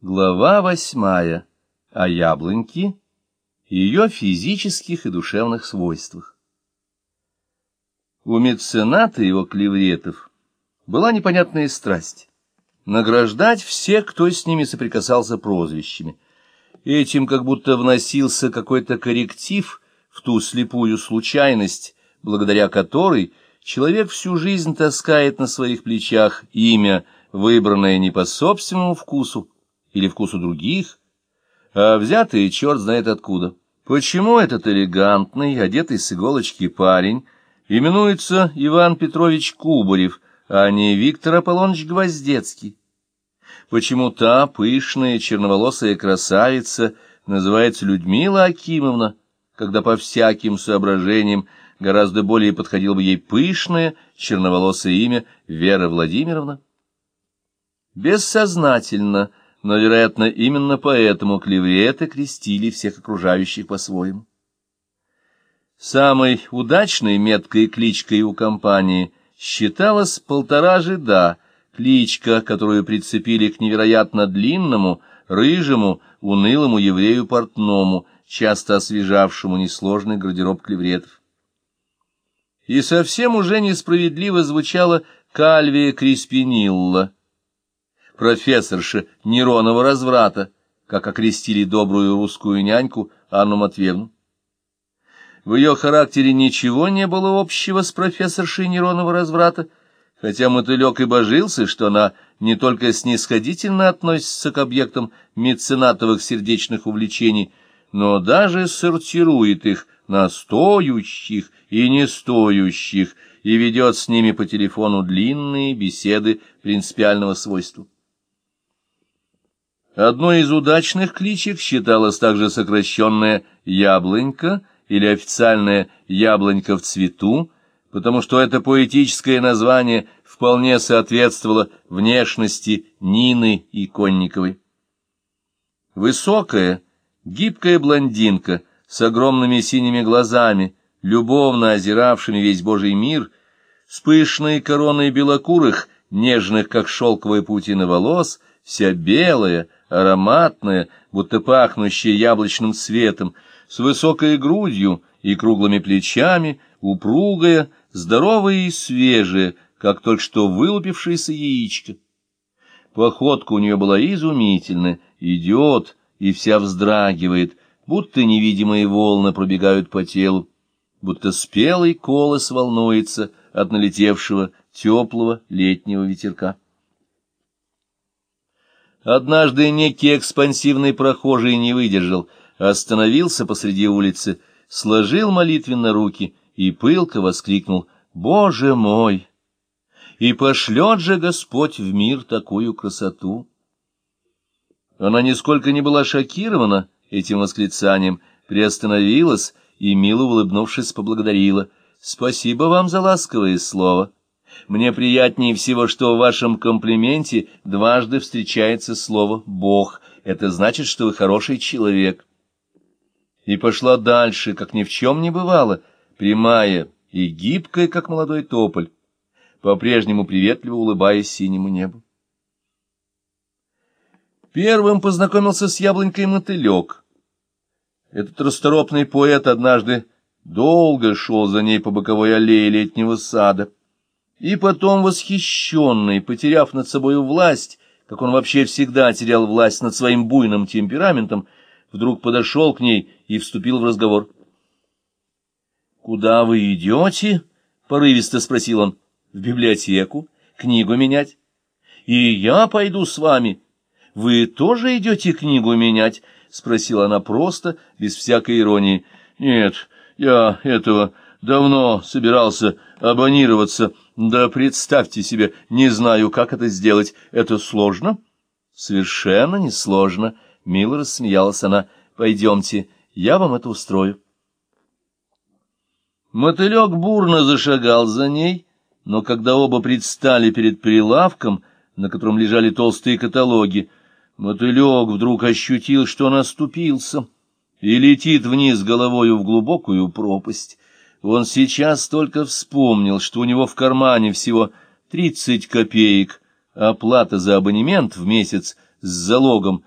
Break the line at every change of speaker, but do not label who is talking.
Глава восьмая. О яблоньке, ее физических и душевных свойствах. У мецената его клевретов была непонятная страсть — награждать всех, кто с ними соприкасался прозвищами. Этим как будто вносился какой-то корректив в ту слепую случайность, благодаря которой человек всю жизнь таскает на своих плечах имя, выбранное не по собственному вкусу, или вкусу других, а взятые черт знает откуда. Почему этот элегантный, одетый с иголочки парень именуется Иван Петрович Кубарев, а не Виктор Аполлоныч Гвоздецкий? Почему та пышная черноволосая красавица называется Людмила Акимовна, когда по всяким соображениям гораздо более подходило бы ей пышное черноволосое имя Вера Владимировна? Бессознательно но, вероятно, именно поэтому клевреты крестили всех окружающих по-своему. Самой удачной меткой кличкой у компании считалась полтора жида, кличка, которую прицепили к невероятно длинному, рыжему, унылому еврею-портному, часто освежавшему несложный гардероб клевретов. И совсем уже несправедливо звучало «Кальвия Криспинилла», профессорша Неронова разврата, как окрестили добрую русскую няньку Анну Матвеевну. В ее характере ничего не было общего с профессоршей Неронова разврата, хотя мотылек и божился, что она не только снисходительно относится к объектам меценатовых сердечных увлечений, но даже сортирует их на стоящих и не стоящих и ведет с ними по телефону длинные беседы принципиального свойства. Одной из удачных кличек считалась также сокращенная «яблонька» или официальная «яблонька в цвету», потому что это поэтическое название вполне соответствовало внешности Нины Иконниковой. Высокая, гибкая блондинка с огромными синими глазами, любовно озиравшими весь Божий мир, с пышной короной белокурых, нежных, как шелковая паутина волос, вся белая, ароматная, будто пахнущая яблочным цветом, с высокой грудью и круглыми плечами, упругая, здоровая и свежая, как только что вылупившееся яичко. Походка у нее была изумительная, идет и вся вздрагивает, будто невидимые волны пробегают по телу, будто спелый колос волнуется от налетевшего теплого летнего ветерка. Однажды некий экспансивный прохожий не выдержал, остановился посреди улицы, сложил молитвенно руки и пылко воскликнул «Боже мой!» И пошлет же Господь в мир такую красоту. Она нисколько не была шокирована этим восклицанием, приостановилась и, мило улыбнувшись, поблагодарила. «Спасибо вам за ласковое слово». Мне приятнее всего, что в вашем комплименте дважды встречается слово «Бог». Это значит, что вы хороший человек. И пошла дальше, как ни в чем не бывало, прямая и гибкая, как молодой тополь, по-прежнему приветливо улыбаясь синему небу. Первым познакомился с яблонькой мотылек. Этот расторопный поэт однажды долго шел за ней по боковой аллее летнего сада. И потом, восхищенный, потеряв над собою власть, как он вообще всегда терял власть над своим буйным темпераментом, вдруг подошел к ней и вступил в разговор. «Куда вы идете?» — порывисто спросил он. «В библиотеку? Книгу менять?» «И я пойду с вами». «Вы тоже идете книгу менять?» — спросила она просто, без всякой иронии. «Нет, я этого давно собирался абонироваться». Да представьте себе, не знаю, как это сделать. Это сложно? Совершенно несложно. Мило рассмеялась она. Пойдемте, я вам это устрою. Мотылек бурно зашагал за ней, но когда оба предстали перед прилавком, на котором лежали толстые каталоги, мотылек вдруг ощутил, что он оступился и летит вниз головою в глубокую пропасть. Он сейчас только вспомнил, что у него в кармане всего тридцать копеек, оплата за абонемент в месяц с залогом